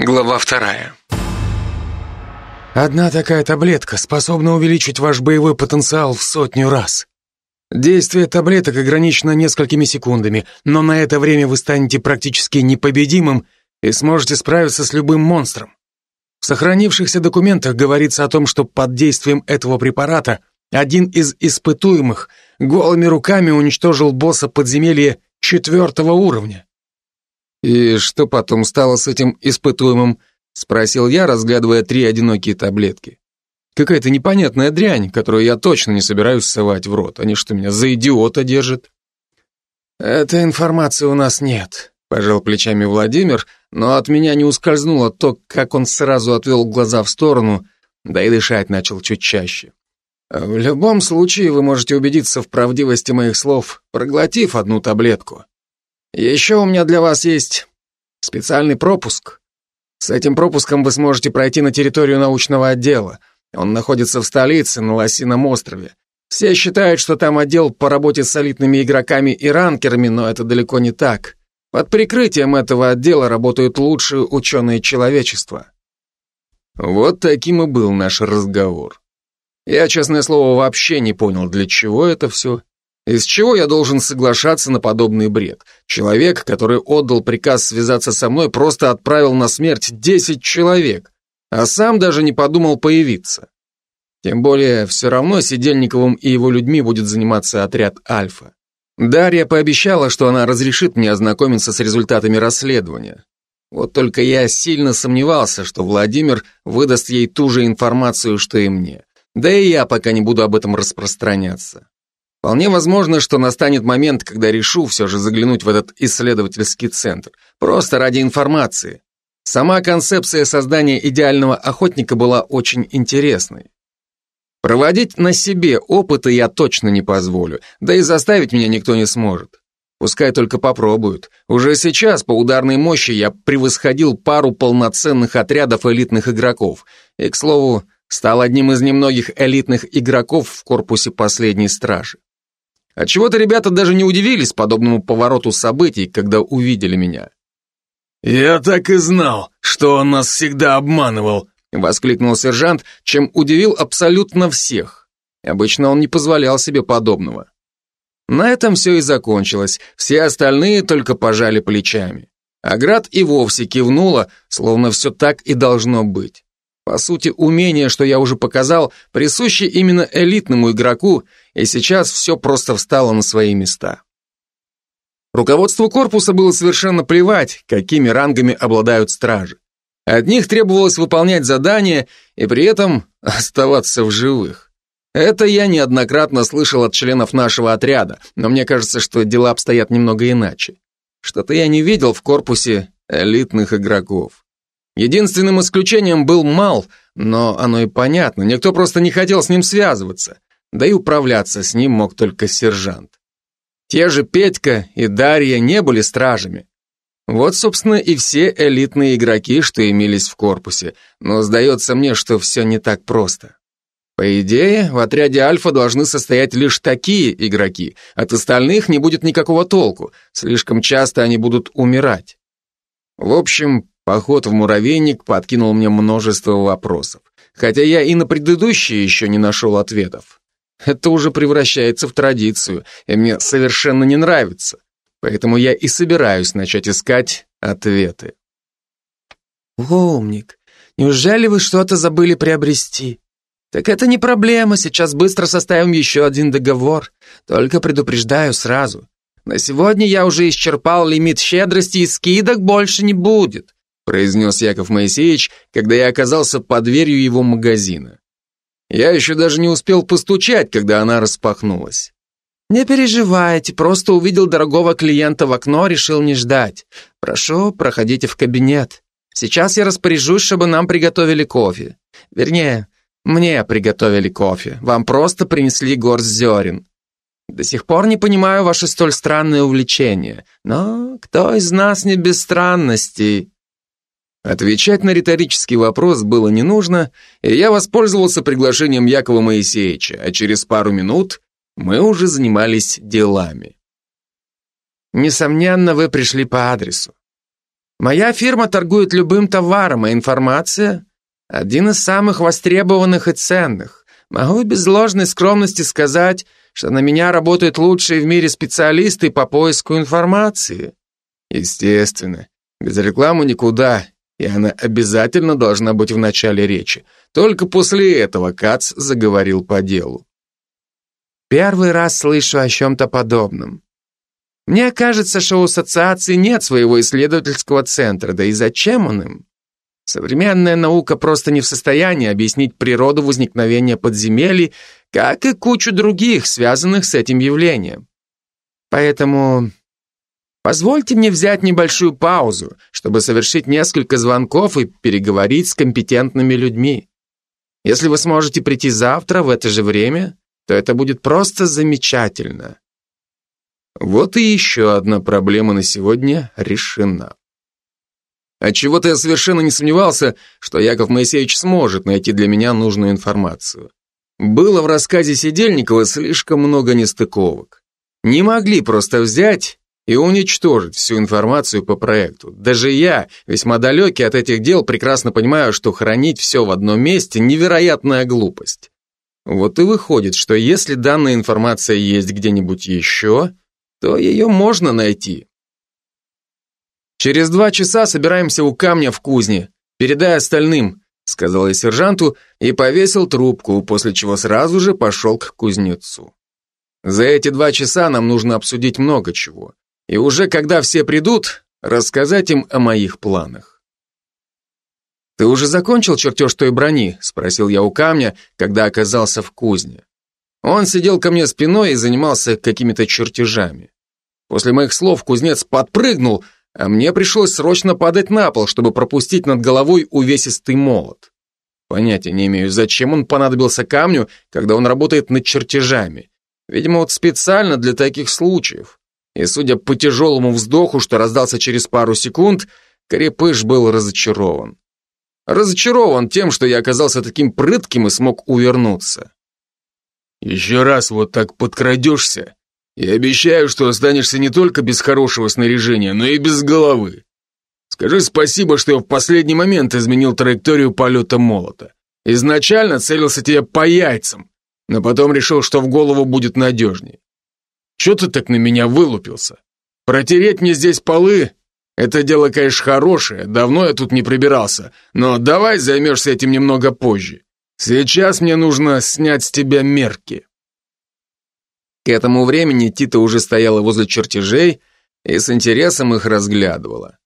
Глава вторая. Одна такая таблетка способна увеличить ваш боевой потенциал в сотню раз. Действие таблеток ограничено несколькими секундами, но на это время вы станете практически непобедимым и сможете справиться с любым монстром. В сохранившихся документах говорится о том, что под действием этого препарата один из испытуемых голыми руками уничтожил босса подземелья четвертого уровня. «И что потом стало с этим испытуемым?» — спросил я, разглядывая три одинокие таблетки. «Какая-то непонятная дрянь, которую я точно не собираюсь совать в рот. Они что, меня за идиота держат?» «Этой информации у нас нет», — пожал плечами Владимир, но от меня не ускользнуло то, как он сразу отвел глаза в сторону, да и дышать начал чуть чаще. «В любом случае вы можете убедиться в правдивости моих слов, проглотив одну таблетку. Еще у меня для вас есть специальный пропуск. С этим пропуском вы сможете пройти на территорию научного отдела. Он находится в столице, на Лосином острове. Все считают, что там отдел по работе с солидными игроками и ранкерами, но это далеко не так. Под прикрытием этого отдела работают лучшие ученые человечества. Вот таким и был наш разговор. Я, честное слово, вообще не понял, для чего это все из чего я должен соглашаться на подобный бред? Человек, который отдал приказ связаться со мной, просто отправил на смерть 10 человек, а сам даже не подумал появиться. Тем более, все равно Сидельниковым и его людьми будет заниматься отряд «Альфа». Дарья пообещала, что она разрешит мне ознакомиться с результатами расследования. Вот только я сильно сомневался, что Владимир выдаст ей ту же информацию, что и мне. Да и я пока не буду об этом распространяться. Вполне возможно, что настанет момент, когда решу все же заглянуть в этот исследовательский центр. Просто ради информации. Сама концепция создания идеального охотника была очень интересной. Проводить на себе опыты я точно не позволю, да и заставить меня никто не сможет. Пускай только попробуют. Уже сейчас по ударной мощи я превосходил пару полноценных отрядов элитных игроков. И, к слову, стал одним из немногих элитных игроков в корпусе последней стражи. Отчего-то ребята даже не удивились подобному повороту событий, когда увидели меня. «Я так и знал, что он нас всегда обманывал», воскликнул сержант, чем удивил абсолютно всех. Обычно он не позволял себе подобного. На этом все и закончилось, все остальные только пожали плечами. Аград и вовсе кивнула, словно все так и должно быть. По сути, умение, что я уже показал, присуще именно элитному игроку, и сейчас все просто встало на свои места. Руководству корпуса было совершенно плевать, какими рангами обладают стражи. От них требовалось выполнять задания и при этом оставаться в живых. Это я неоднократно слышал от членов нашего отряда, но мне кажется, что дела обстоят немного иначе. Что-то я не видел в корпусе элитных игроков. Единственным исключением был Мал, но оно и понятно, никто просто не хотел с ним связываться, да и управляться с ним мог только сержант. Те же Петька и Дарья не были стражами. Вот, собственно, и все элитные игроки, что имелись в корпусе, но сдается мне, что все не так просто. По идее, в отряде Альфа должны состоять лишь такие игроки, от остальных не будет никакого толку, слишком часто они будут умирать. В общем, Поход в муравейник подкинул мне множество вопросов, хотя я и на предыдущие еще не нашел ответов. Это уже превращается в традицию, и мне совершенно не нравится, поэтому я и собираюсь начать искать ответы. «Умник, неужели вы что-то забыли приобрести?» «Так это не проблема, сейчас быстро составим еще один договор. Только предупреждаю сразу. На сегодня я уже исчерпал лимит щедрости и скидок больше не будет произнес Яков Моисеевич, когда я оказался под дверью его магазина. Я еще даже не успел постучать, когда она распахнулась. «Не переживайте, просто увидел дорогого клиента в окно, решил не ждать. Прошу, проходите в кабинет. Сейчас я распоряжусь, чтобы нам приготовили кофе. Вернее, мне приготовили кофе, вам просто принесли горсть зерен. До сих пор не понимаю ваше столь странное увлечение, но кто из нас не без странностей?» Отвечать на риторический вопрос было не нужно, и я воспользовался приглашением Якова Моисеевича, а через пару минут мы уже занимались делами. Несомненно, вы пришли по адресу. Моя фирма торгует любым товаром, а информация – один из самых востребованных и ценных. Могу без ложной скромности сказать, что на меня работают лучшие в мире специалисты по поиску информации. Естественно, без рекламы никуда, и она обязательно должна быть в начале речи. Только после этого Кац заговорил по делу. Первый раз слышу о чем-то подобном. Мне кажется, что у ассоциации нет своего исследовательского центра, да и зачем он им? Современная наука просто не в состоянии объяснить природу возникновения подземелий, как и кучу других, связанных с этим явлением. Поэтому позвольте мне взять небольшую паузу, чтобы совершить несколько звонков и переговорить с компетентными людьми. Если вы сможете прийти завтра в это же время, то это будет просто замечательно. Вот и еще одна проблема на сегодня решена. Отчего-то я совершенно не сомневался, что Яков Моисеевич сможет найти для меня нужную информацию. Было в рассказе Сидельникова слишком много нестыковок. Не могли просто взять и уничтожить всю информацию по проекту. Даже я, весьма далекий от этих дел, прекрасно понимаю, что хранить все в одном месте – невероятная глупость. Вот и выходит, что если данная информация есть где-нибудь еще, то ее можно найти. «Через два часа собираемся у камня в кузне. Передай остальным», сказал я сержанту и повесил трубку, после чего сразу же пошел к кузнецу. За эти два часа нам нужно обсудить много чего. И уже когда все придут, рассказать им о моих планах. «Ты уже закончил чертеж той брони?» спросил я у камня, когда оказался в кузне. Он сидел ко мне спиной и занимался какими-то чертежами. После моих слов кузнец подпрыгнул, а мне пришлось срочно падать на пол, чтобы пропустить над головой увесистый молот. Понятия не имею, зачем он понадобился камню, когда он работает над чертежами. Видимо, вот специально для таких случаев. И судя по тяжелому вздоху, что раздался через пару секунд, Крепыш был разочарован. Разочарован тем, что я оказался таким прытким и смог увернуться. Еще раз вот так подкрадешься, и обещаю, что останешься не только без хорошего снаряжения, но и без головы. Скажи спасибо, что я в последний момент изменил траекторию полета молота. Изначально целился тебе по яйцам, но потом решил, что в голову будет надежнее. Че ты так на меня вылупился? Протереть мне здесь полы — это дело, конечно, хорошее, давно я тут не прибирался, но давай займешься этим немного позже. Сейчас мне нужно снять с тебя мерки. К этому времени Тита уже стояла возле чертежей и с интересом их разглядывала.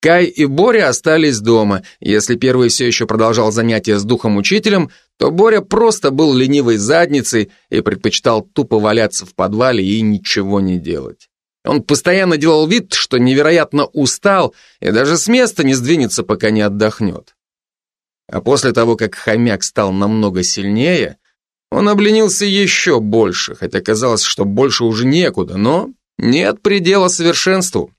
Кай и Боря остались дома. Если первый все еще продолжал занятия с духом-учителем, то Боря просто был ленивой задницей и предпочитал тупо валяться в подвале и ничего не делать. Он постоянно делал вид, что невероятно устал и даже с места не сдвинется, пока не отдохнет. А после того, как хомяк стал намного сильнее, он обленился еще больше, хотя казалось, что больше уже некуда, но нет предела совершенству.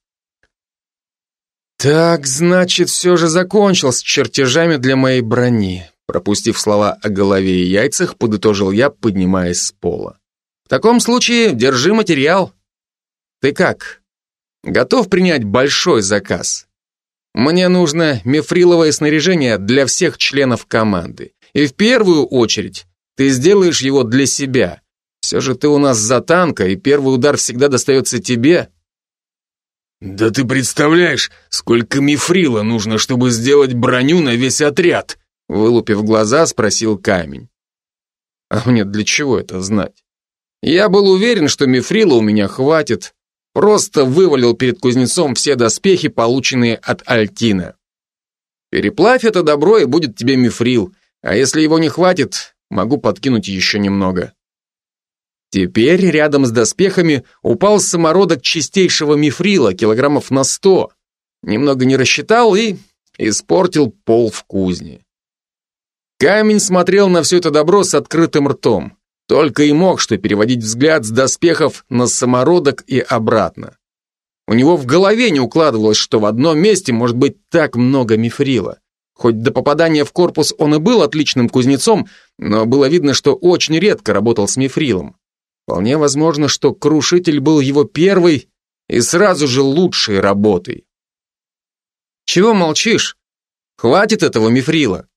Так, значит, все же закончил с чертежами для моей брони. Пропустив слова о голове и яйцах, подытожил я, поднимаясь с пола. В таком случае держи материал. Ты как? Готов принять большой заказ? Мне нужно мифриловое снаряжение для всех членов команды. И в первую очередь ты сделаешь его для себя. Все же ты у нас за танка, и первый удар всегда достается тебе. Да ты представляешь, сколько мифрила нужно, чтобы сделать броню на весь отряд? Вылупив глаза, спросил камень. А мне для чего это знать? Я был уверен, что мифрила у меня хватит, Просто вывалил перед кузнецом все доспехи, полученные от Альтина. Переплавь это добро, и будет тебе мифрил, а если его не хватит, могу подкинуть еще немного. Теперь рядом с доспехами упал самородок чистейшего мифрила, килограммов на сто. Немного не рассчитал и испортил пол в кузне. Камень смотрел на все это добро с открытым ртом. Только и мог что переводить взгляд с доспехов на самородок и обратно. У него в голове не укладывалось, что в одном месте может быть так много мифрила. Хоть до попадания в корпус он и был отличным кузнецом, но было видно, что очень редко работал с мифрилом. Вполне возможно, что крушитель был его первой и сразу же лучшей работой. Чего молчишь? Хватит этого мифрила.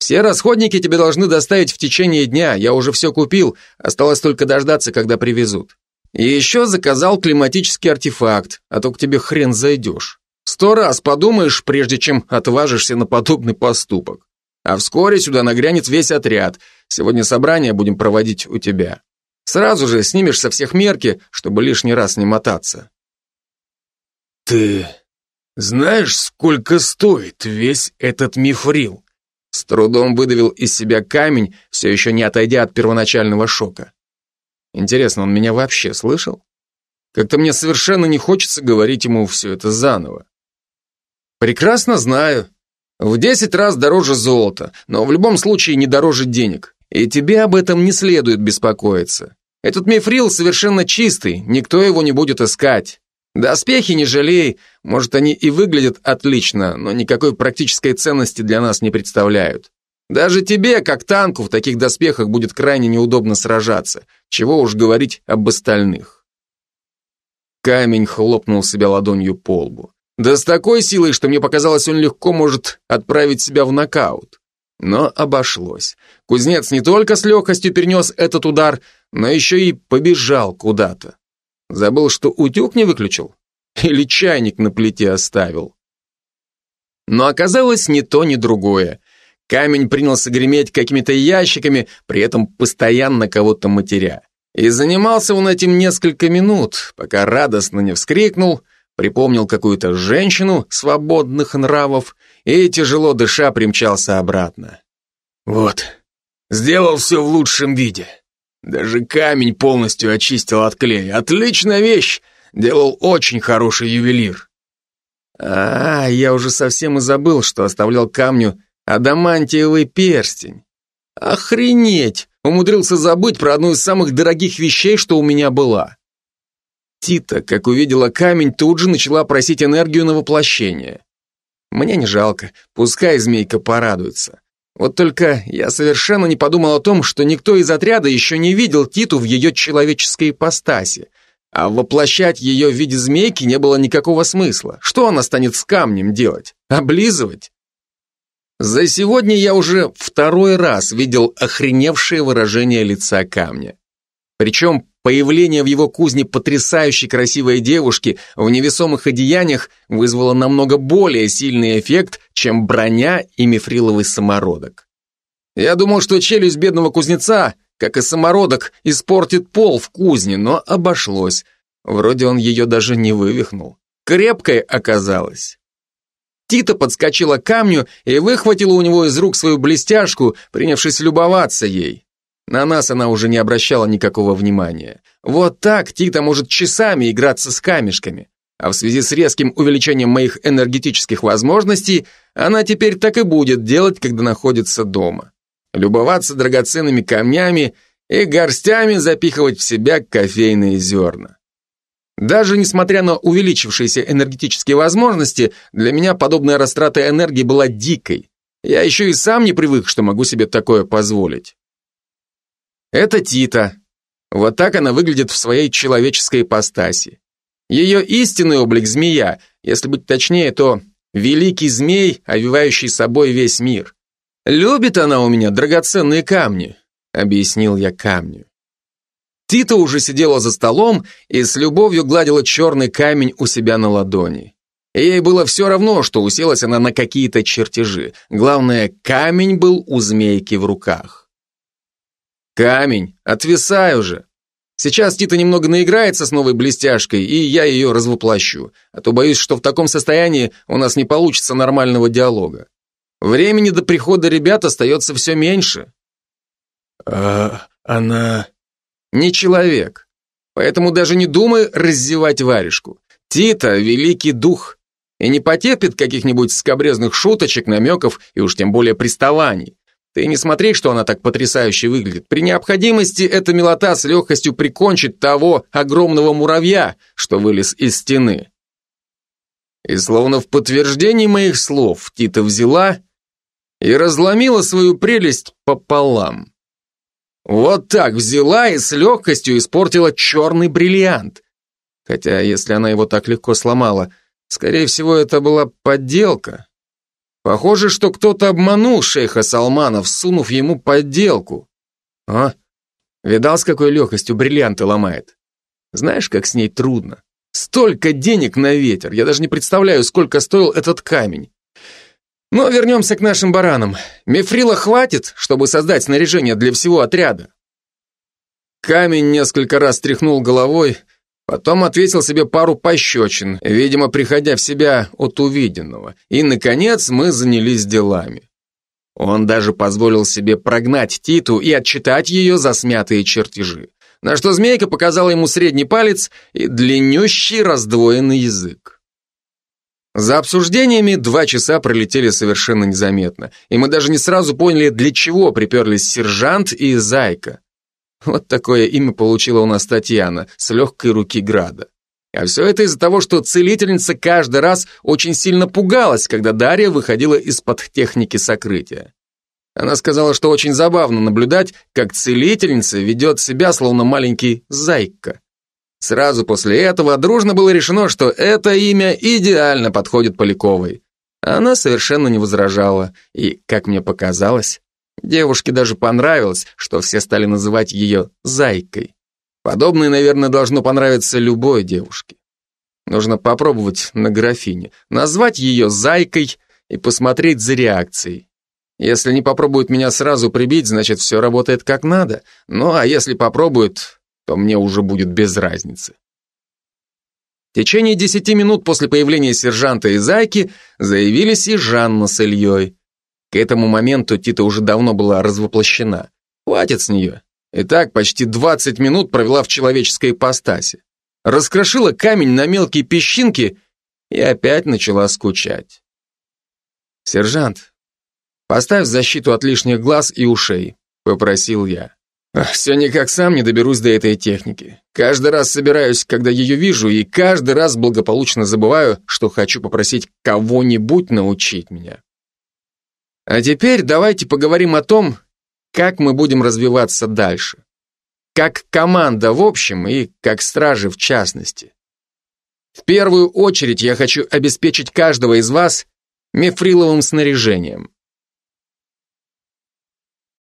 Все расходники тебе должны доставить в течение дня, я уже все купил, осталось только дождаться, когда привезут. И еще заказал климатический артефакт, а то к тебе хрен зайдешь. Сто раз подумаешь, прежде чем отважишься на подобный поступок. А вскоре сюда нагрянет весь отряд. Сегодня собрание будем проводить у тебя. Сразу же снимешь со всех мерки, чтобы лишний раз не мотаться. Ты знаешь, сколько стоит весь этот мифрил? С трудом выдавил из себя камень, все еще не отойдя от первоначального шока. Интересно, он меня вообще слышал? Как-то мне совершенно не хочется говорить ему все это заново. Прекрасно знаю. В десять раз дороже золота, но в любом случае не дороже денег. И тебе об этом не следует беспокоиться. Этот мифрил совершенно чистый, никто его не будет искать. Доспехи не жалей, может, они и выглядят отлично, но никакой практической ценности для нас не представляют. Даже тебе, как танку, в таких доспехах будет крайне неудобно сражаться. Чего уж говорить об остальных. Камень хлопнул себя ладонью по лбу. Да с такой силой, что мне показалось, он легко может отправить себя в нокаут. Но обошлось. Кузнец не только с легкостью перенес этот удар, но еще и побежал куда-то. Забыл, что утюг не выключил? Или чайник на плите оставил? Но оказалось ни то, ни другое. Камень принялся греметь какими-то ящиками, при этом постоянно кого-то матеря. И занимался он этим несколько минут, пока радостно не вскрикнул, припомнил какую-то женщину свободных нравов и, тяжело дыша, примчался обратно. Вот, сделал все в лучшем виде. Даже камень полностью очистил от клея. Отличная вещь! Делал очень хороший ювелир. А, я уже совсем и забыл, что оставлял камню адамантиевый перстень. Охренеть! Умудрился забыть про одну из самых дорогих вещей, что у меня была. Тита, как увидела камень, тут же начала просить энергию на воплощение. Мне не жалко, пускай змейка порадуется. Вот только я совершенно не подумал о том, что никто из отряда еще не видел Титу в ее человеческой ипостаси, а воплощать ее в виде змейки не было никакого смысла. Что она станет с камнем делать? Облизывать? За сегодня я уже второй раз видел охреневшее выражение лица камня. Причем появление в его кузне потрясающей красивой девушки в невесомых одеяниях вызвало намного более сильный эффект, чем броня и мифриловый самородок. Я думал, что челюсть бедного кузнеца, как и самородок, испортит пол в кузне, но обошлось. Вроде он ее даже не вывихнул. Крепкой оказалась. Тита подскочила к камню и выхватила у него из рук свою блестяшку, принявшись любоваться ей. На нас она уже не обращала никакого внимания. Вот так Тита может часами играться с камешками. А в связи с резким увеличением моих энергетических возможностей, она теперь так и будет делать, когда находится дома. Любоваться драгоценными камнями и горстями запихивать в себя кофейные зерна. Даже несмотря на увеличившиеся энергетические возможности, для меня подобная растрата энергии была дикой. Я еще и сам не привык, что могу себе такое позволить. Это Тита. Вот так она выглядит в своей человеческой ипостаси. Ее истинный облик змея, если быть точнее, то великий змей, овивающий собой весь мир. Любит она у меня драгоценные камни, объяснил я камню. Тита уже сидела за столом и с любовью гладила черный камень у себя на ладони. ей было все равно, что уселась она на какие-то чертежи. Главное, камень был у змейки в руках. Камень, отвисай уже. Сейчас Тита немного наиграется с новой блестяшкой, и я ее развоплощу. А то боюсь, что в таком состоянии у нас не получится нормального диалога. Времени до прихода ребят остается все меньше. А она... Не человек. Поэтому даже не думай раздевать варежку. Тита — великий дух. И не потерпит каких-нибудь скобрезных шуточек, намеков и уж тем более приставаний. Ты не смотри, что она так потрясающе выглядит. При необходимости эта милота с легкостью прикончит того огромного муравья, что вылез из стены. И словно в подтверждении моих слов Тита взяла и разломила свою прелесть пополам. Вот так взяла и с легкостью испортила черный бриллиант. Хотя, если она его так легко сломала, Скорее всего, это была подделка. Похоже, что кто-то обманул шейха Салмана, всунув ему подделку. А? Видал, с какой легкостью бриллианты ломает? Знаешь, как с ней трудно? Столько денег на ветер, я даже не представляю, сколько стоил этот камень. Но вернемся к нашим баранам. Мифрила хватит, чтобы создать снаряжение для всего отряда. Камень несколько раз тряхнул головой, потом ответил себе пару пощечин, видимо, приходя в себя от увиденного. И, наконец, мы занялись делами. Он даже позволил себе прогнать Титу и отчитать ее за смятые чертежи, на что змейка показала ему средний палец и длиннющий раздвоенный язык. За обсуждениями два часа пролетели совершенно незаметно, и мы даже не сразу поняли, для чего приперлись сержант и зайка. Вот такое имя получила у нас Татьяна, с легкой руки Града. А все это из-за того, что целительница каждый раз очень сильно пугалась, когда Дарья выходила из-под техники сокрытия. Она сказала, что очень забавно наблюдать, как целительница ведет себя, словно маленький зайка. Сразу после этого дружно было решено, что это имя идеально подходит Поляковой. Она совершенно не возражала, и, как мне показалось, девушке даже понравилось, что все стали называть ее «зайкой». Подобное, наверное, должно понравиться любой девушке. Нужно попробовать на графине, назвать ее «зайкой» и посмотреть за реакцией. Если не попробует меня сразу прибить, значит, все работает как надо. Ну, а если попробует, то мне уже будет без разницы. В течение десяти минут после появления сержанта и зайки заявились и Жанна с Ильей. К этому моменту Тита уже давно была развоплощена. Хватит с нее. И так почти 20 минут провела в человеческой ипостаси. Раскрошила камень на мелкие песчинки и опять начала скучать. «Сержант, поставь защиту от лишних глаз и ушей», — попросил я. Все никак сам не доберусь до этой техники. Каждый раз собираюсь, когда ее вижу, и каждый раз благополучно забываю, что хочу попросить кого-нибудь научить меня. А теперь давайте поговорим о том, как мы будем развиваться дальше. Как команда в общем и как стражи в частности. В первую очередь я хочу обеспечить каждого из вас мифриловым снаряжением.